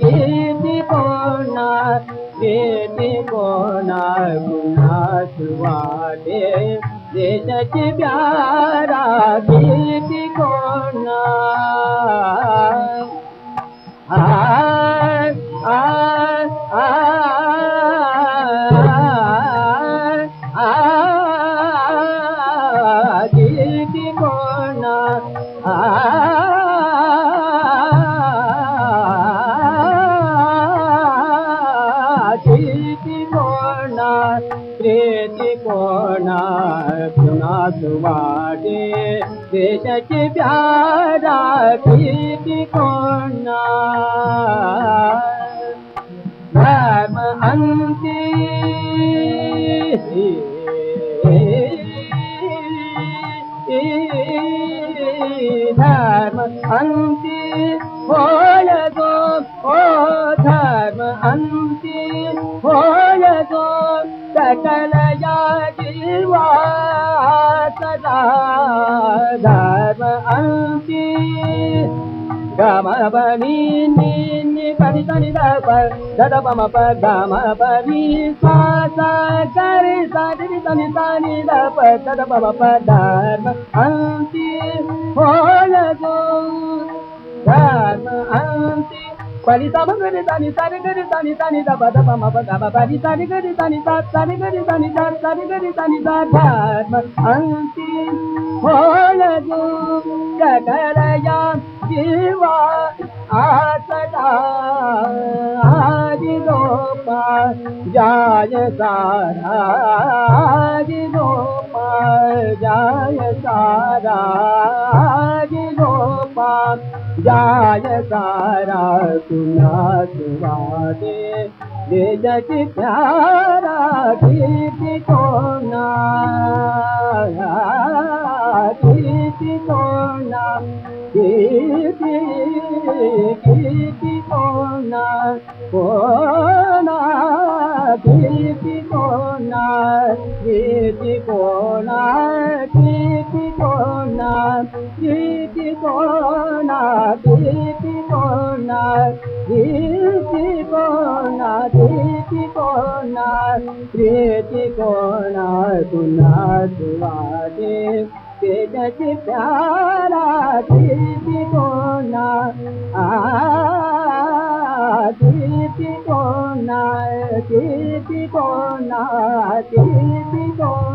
दी कोना देवी कोन गुणा सुवादे न्यारा देटी कोन कोणा कुणास वाटे देशाची प्यारा किती कोणा. धर्म अंती धर्म होय गो ओ धर्म अंती سڪليا جيوا سدا ڌرم انسي رام ڀويه ني توهن تاڻي ڌم ڀويه سي توهان تاني دي پدم ڌرم انسي ڪونه ڌرم انسي پڙهي تري تاني تاري ڪري تاني تاني دٻا دي پا پيتاري تاني جاتي تاني داتي ڪري تاني گهٽيا جيوا آ ساري رو پا جارا رو پا جارا رو پا जारा तुल ले जग प्यारा थी पिको न थी पिको को ना। पी पाटेद कृ पा दी पापी कोन कृ कोन पी व